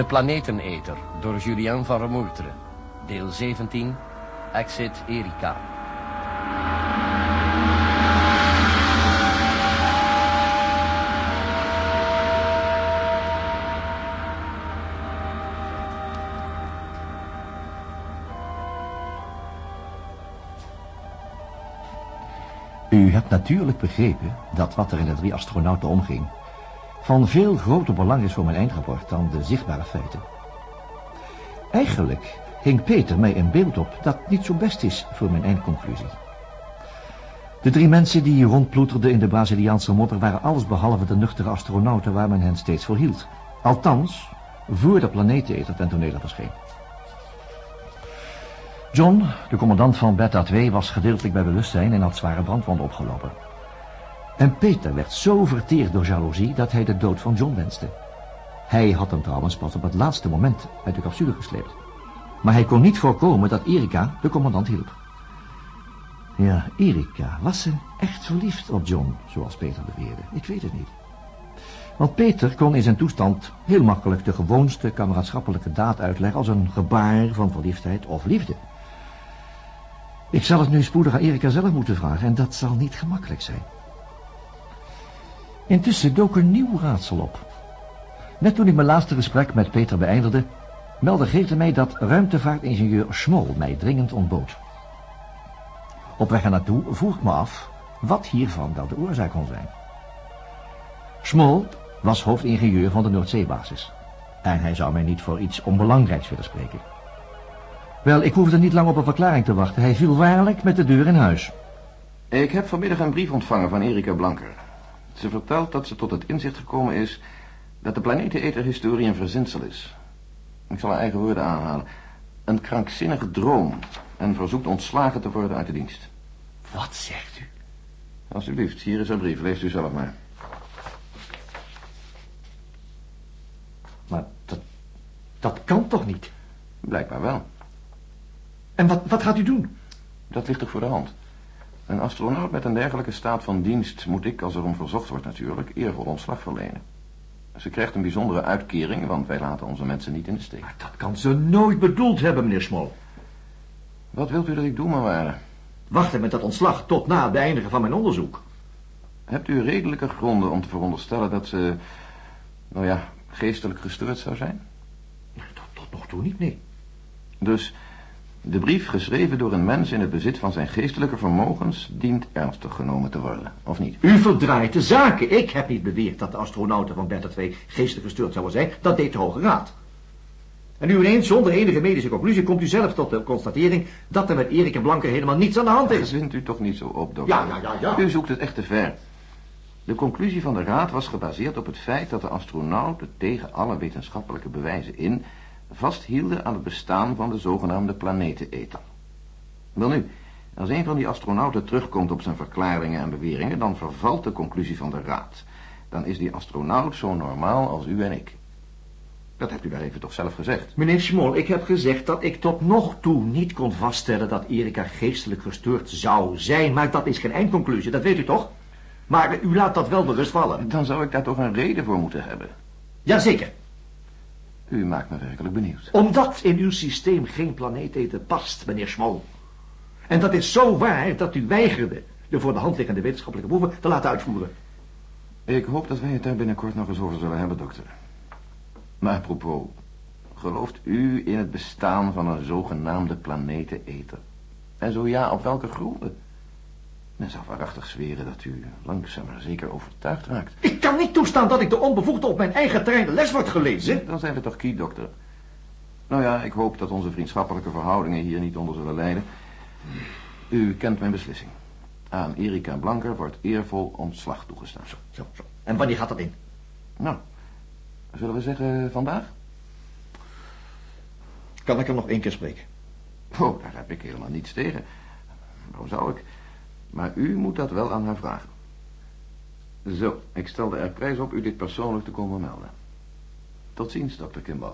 De Planeteneter door Julien van Remoetre. Deel 17. Exit Erika. U hebt natuurlijk begrepen dat wat er in de drie astronauten omging... van veel groter belang is voor mijn eindrapport dan de zichtbare feiten. Eigenlijk hing Peter mij een beeld op dat niet zo best is voor mijn eindconclusie. De drie mensen die rondploeterden in de Braziliaanse modder... waren allesbehalve de nuchtere astronauten waar men hen steeds voor hield. Althans, voor de planeeteter ten tonele verscheen. John, de commandant van Beta 2, was gedeeltelijk bij bewustzijn en had zware brandwonden opgelopen. En Peter werd zo verteerd door jaloezie dat hij de dood van John wenste. Hij had hem trouwens pas op het laatste moment uit de capsule gesleept. Maar hij kon niet voorkomen dat Erika de commandant hielp. Ja, Erika, was ze echt verliefd op John, zoals Peter beweerde? Ik weet het niet. Want Peter kon in zijn toestand heel makkelijk de gewoonste kameraadschappelijke daad uitleggen als een gebaar van verliefdheid of liefde. Ik zal het nu spoedig aan Erika zelf moeten vragen en dat zal niet gemakkelijk zijn. Intussen dook een nieuw raadsel op. Net toen ik mijn laatste gesprek met Peter beëindigde, meldde Geerte mij dat ruimtevaartingenieur Schmol mij dringend ontbood. Op weg ernaartoe vroeg ik me af wat hiervan wel de oorzaak kon zijn. Schmol was hoofdingenieur van de Noordzeebasis. En hij zou mij niet voor iets onbelangrijks willen spreken. Wel, ik hoefde niet lang op een verklaring te wachten. Hij viel waarlijk met de deur in huis. Ik heb vanmiddag een brief ontvangen van Erika Blanker. Ze vertelt dat ze tot het inzicht gekomen is dat de planeteneter-historie een verzinsel is. Ik zal haar eigen woorden aanhalen. Een krankzinnige droom en verzoekt ontslagen te worden uit de dienst. Wat zegt u? Alsjeblieft, hier is haar brief. Leest u zelf maar. Maar dat, dat kan toch niet? Blijkbaar wel. En wat, wat gaat u doen? Dat ligt toch voor de hand. Een astronaut met een dergelijke staat van dienst moet ik, als er om verzocht wordt natuurlijk, eervol ontslag verlenen. Ze krijgt een bijzondere uitkering, want wij laten onze mensen niet in de steek. Maar dat kan ze nooit bedoeld hebben, meneer Smol. Wat wilt u dat ik doe, mevrouw? Wachten met dat ontslag tot na het beëindigen van mijn onderzoek. Hebt u redelijke gronden om te veronderstellen dat ze, nou ja, geestelijk gestoord zou zijn? Tot, tot nog toe niet, nee. Dus de brief geschreven door een mens in het bezit van zijn geestelijke vermogens dient ernstig genomen te worden, of niet? U verdraait de zaken. Ik heb niet beweerd dat de astronauten van Beta 2 geestelijk gestoord zouden zijn. Dat deed de Hoge Raad. En nu ineens, zonder enige medische conclusie, komt u zelf tot de constatering dat er met Erik en Blanker helemaal niets aan de hand is. Vindt u toch niet zo op, dokter? Ja, ja, ja, ja. U zoekt het echt te ver. De conclusie van de raad was gebaseerd op het feit dat de astronauten tegen alle wetenschappelijke bewijzen in vasthielden aan het bestaan van de zogenaamde planeteneter. Welnu, als een van die astronauten terugkomt op zijn verklaringen en beweringen, dan vervalt de conclusie van de raad. Dan is die astronaut zo normaal als u en ik. Dat hebt u daar even toch zelf gezegd. Meneer Schmol, ik heb gezegd dat ik tot nog toe niet kon vaststellen dat Erika geestelijk gestoord zou zijn. Maar dat is geen eindconclusie, dat weet u toch? Maar u laat dat wel bewust vallen. Dan zou ik daar toch een reden voor moeten hebben. Jazeker. U maakt me werkelijk benieuwd. Omdat in uw systeem geen planeeteten past, meneer Schmol. En dat is zo waar dat u weigerde de voor de hand liggende wetenschappelijke proeven te laten uitvoeren. Ik hoop dat wij het daar binnenkort nog eens over zullen hebben, dokter. Maar apropos, gelooft u in het bestaan van een zogenaamde planeteneter? En zo ja, op welke gronden? Men zou waarachtig zweren dat u langzaam maar zeker overtuigd raakt. Ik kan niet toestaan dat ik de onbevoegde op mijn eigen terrein de les wordt gelezen. Dan zijn we toch key, dokter. Nou ja, ik hoop dat onze vriendschappelijke verhoudingen hier niet onder zullen lijden. U kent mijn beslissing. Aan Erika Blanker wordt eervol ontslag toegestaan. Zo, zo, zo. En wanneer gaat dat in? Nou, zullen we zeggen vandaag? Kan ik hem nog één keer spreken? Oh, daar heb ik helemaal niets tegen. Waarom zou ik? Maar u moet dat wel aan haar vragen. Zo, ik stelde er prijs op u dit persoonlijk te komen melden. Tot ziens, dokter Kimball.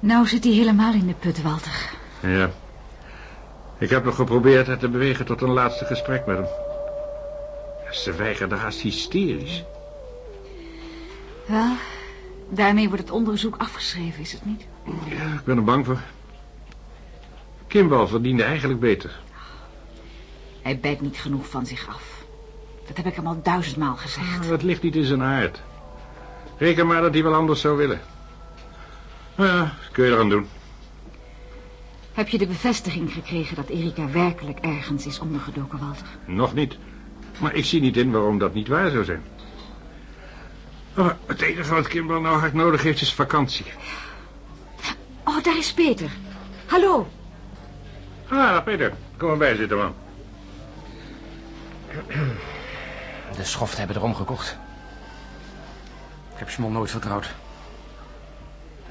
Nou zit hij helemaal in de put, Walter. Ja. Ik heb nog geprobeerd haar te bewegen tot een laatste gesprek met hem. Ze weigerde haast hysterisch. Wel, daarmee wordt het onderzoek afgeschreven, is het niet? Ja, ik ben er bang voor. Kimball verdiende eigenlijk beter. Hij bijt niet genoeg van zich af. Dat heb ik hem al duizendmaal gezegd. Dat ligt niet in zijn aard. Reken maar dat hij wel anders zou willen. Ja, kun je eraan doen. Heb je de bevestiging gekregen dat Erika werkelijk ergens is ondergedoken, Walter? Nog niet. Maar ik zie niet in waarom dat niet waar zou zijn. Maar het enige wat Kimball nou hard nodig heeft is vakantie. Oh, daar is Peter. Hallo. Ah, Peter. Kom maar bij zitten, man. De schoften hebben erom gekocht. Ik heb Schmol nooit vertrouwd.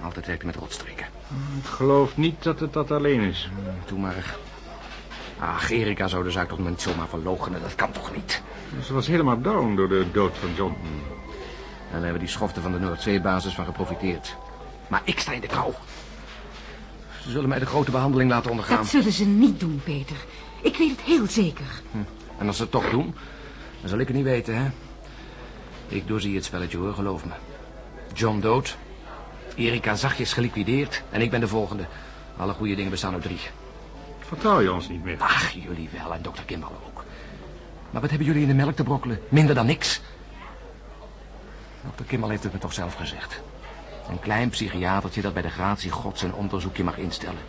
Altijd werkte met rotstreken. Ik geloof niet dat het dat alleen is. Doe maar. Ach, Erika zou de zaak toch niet zomaar verloochenen. Dat kan toch niet? Ze was helemaal down door de dood van John. En daar hebben die schoften van de Noordzeebasis van geprofiteerd. Maar ik sta in de kou. Ze zullen mij de grote behandeling laten ondergaan. Dat zullen ze niet doen, Peter. Ik weet het heel zeker. En als ze het toch doen, dan zal ik het niet weten, hè? Ik doorzie het spelletje, hoor, geloof me. John dood. Erika zachtjes geliquideerd. En ik ben de volgende. Alle goede dingen bestaan uit drie. Vertrouw je ons niet meer? Ach, jullie wel en dokter Kimball ook. Maar wat hebben jullie in de melk te brokkelen? Minder dan niks. Dokter Kimball heeft het me toch zelf gezegd. Een klein psychiatertje dat bij de gratie God zijn onderzoekje mag instellen.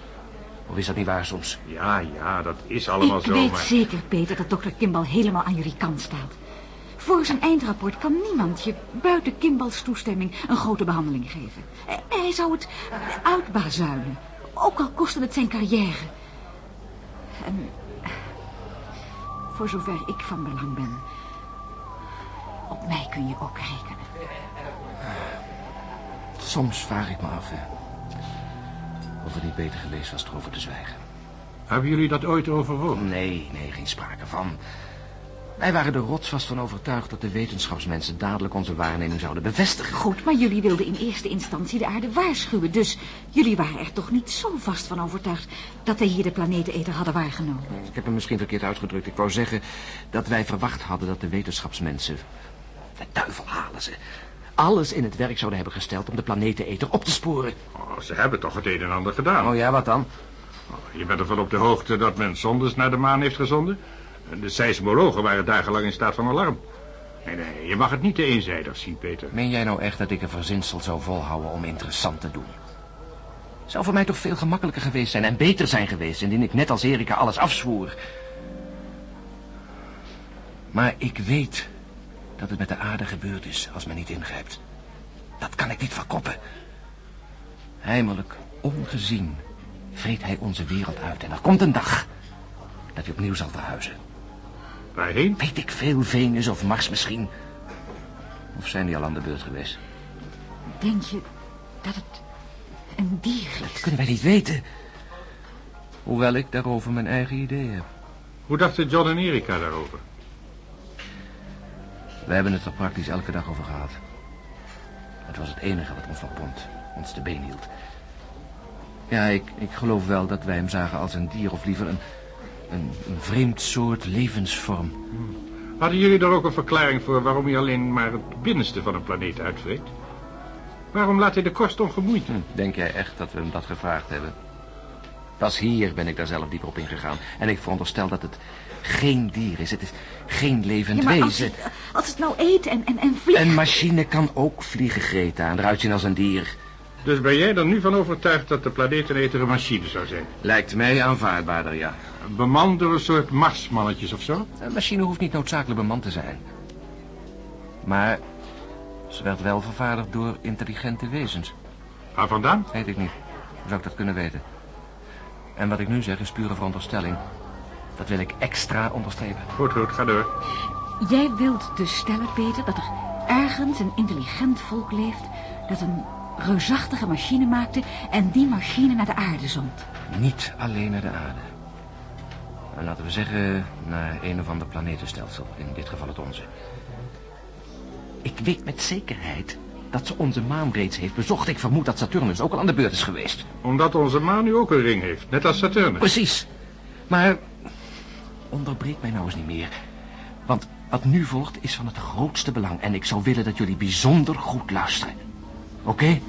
Of is dat niet waar soms? Ja, ja, dat is allemaal ik zo, weet maar... zeker, Peter, dat dokter Kimball helemaal aan jullie kant staat. Voor zijn eindrapport kan niemand je buiten Kimballs toestemming een grote behandeling geven. Hij zou het uitbazuinen. Ook al kostte het zijn carrière. En voor zover ik van belang ben, op mij kun je ook rekenen. Soms vraag ik me af, hè. Of het niet beter geweest was erover te zwijgen. Hebben jullie dat ooit overwogen? Nee, nee, geen sprake van. Wij waren er rotsvast van overtuigd dat de wetenschapsmensen dadelijk onze waarneming zouden bevestigen. Goed, maar jullie wilden in eerste instantie de aarde waarschuwen. Dus jullie waren er toch niet zo vast van overtuigd dat wij hier de planeteneter hadden waargenomen. Ik heb hem misschien verkeerd uitgedrukt. Ik wou zeggen dat wij verwacht hadden dat de wetenschapsmensen... De duivel halen ze. Alles in het werk zouden hebben gesteld om de planeteneter op te sporen. Oh, ze hebben toch het een en ander gedaan. Oh ja, wat dan? Je bent ervan op de hoogte dat men zondes naar de maan heeft gezonden? De seismologen waren dagenlang in staat van alarm. Nee, nee, je mag het niet te eenzijdig zien, Peter. Meen jij nou echt dat ik een verzinsel zou volhouden om interessant te doen? Zou voor mij toch veel gemakkelijker geweest zijn en beter zijn geweest... indien ik net als Erika alles afzwoer. Maar ik weet dat het met de aarde gebeurd is als men niet ingrijpt. Dat kan ik niet verkoppen. Heimelijk, ongezien, vreet hij onze wereld uit. En er komt een dag dat hij opnieuw zal verhuizen. Waarheen? Weet ik veel, Venus of Mars misschien. Of zijn die al aan de beurt geweest? Denk je dat het een dier Dat is? kunnen wij niet weten. Hoewel ik daarover mijn eigen idee heb. Hoe dachten John en Erika daarover? We hebben het er praktisch elke dag over gehad. Het was het enige wat ons nog bond, ons te been hield. Ja, ik, ik geloof wel dat wij hem zagen als een dier, of liever een, een, een vreemd soort levensvorm. Hadden jullie er ook een verklaring voor waarom hij alleen maar het binnenste van een planeet uitvreet? Waarom laat hij de korst ongemoeid? Hm, denk jij echt dat we hem dat gevraagd hebben? Pas hier ben ik daar zelf dieper op ingegaan. En ik veronderstel dat het geen dier is. Het is geen levend Ja, maar als wezen. het, als het nou eet en, en, en vliegt... Een machine kan ook vliegen, Greta, en eruit zien als een dier. Dus ben jij er nu van overtuigd dat de planeteneter een machine zou zijn? Lijkt mij aanvaardbaarder, ja. Bemand door een soort marsmannetjes of zo? Een machine hoeft niet noodzakelijk bemand te zijn. Maar ze werd wel vervaardigd door intelligente wezens. Waar vandaan? Weet ik niet. Hoe zou ik dat kunnen weten? En wat ik nu zeg is pure veronderstelling. Dat wil ik extra onderstrepen. Goed, goed, ga door. Jij wilt dus stellen, Peter, dat er ergens een intelligent volk leeft... dat een reusachtige machine maakte en die machine naar de aarde zond. Niet alleen naar de aarde. En laten we zeggen naar een of ander planetenstelsel. In dit geval het onze. Ik weet met zekerheid dat dat ze onze maan reeds heeft bezocht. Ik vermoed dat Saturnus ook al aan de beurt is geweest. Omdat onze maan nu ook een ring heeft, net als Saturnus. Precies. Maar onderbreek mij nou eens niet meer. Want wat nu volgt is van het grootste belang. En ik zou willen dat jullie bijzonder goed luisteren. Okay?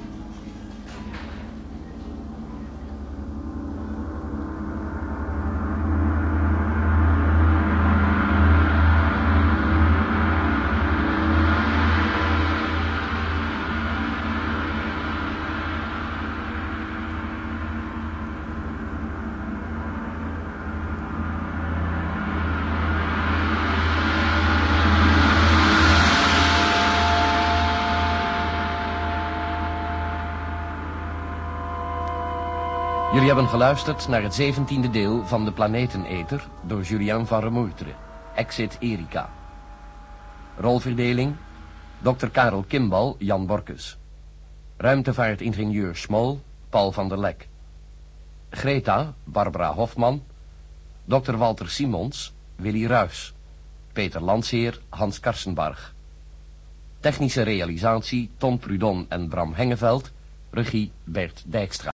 Jullie hebben geluisterd naar het zeventiende deel van De Planeteneter door Julien van Remoetre, Exit Erika. Rolverdeling, Dr. Karel Kimbal, Jan Borkes. Ruimtevaartingenieur Smol, Paul van der Lek. Greta, Barbara Hofman. Dr. Walter Simons, Willy Ruys. Peter Landsheer, Hans Karsenbarg. Technische realisatie, Ton Prudon en Bram Hengeveld. Regie, Bert Dijkstra.